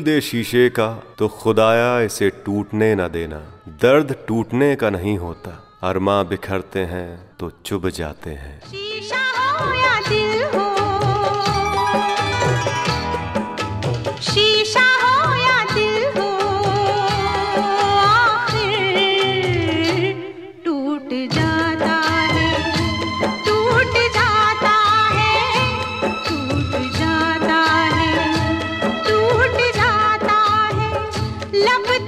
दे शीशे का तो खुदाया इसे टूटने न देना। दर्द टूटने का नहीं होता। अरमा बिखरते हैं तो चुभ जाते हैं। शीशा Love it.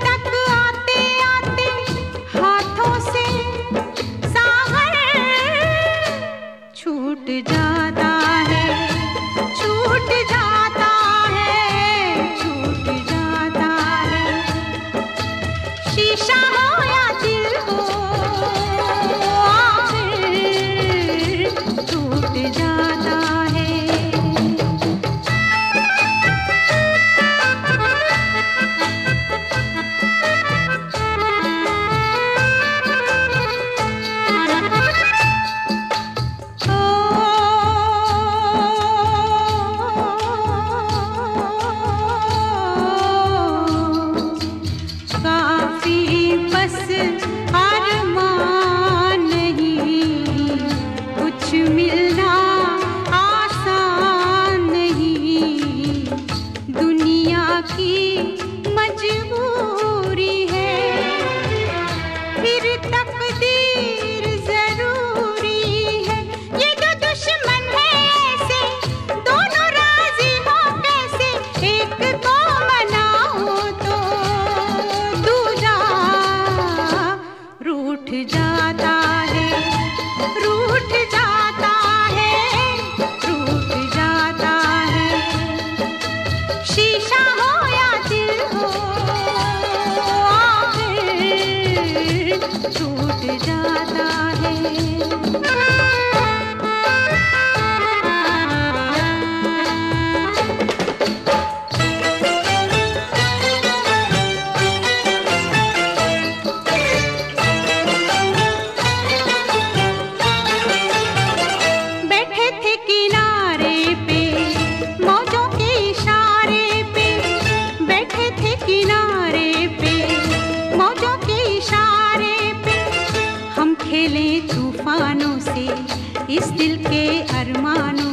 छूट जाता है। मिले तूफानों से इस दिल के अरमानों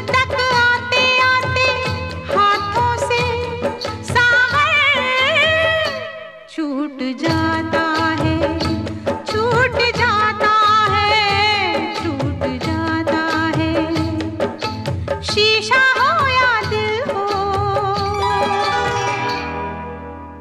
तक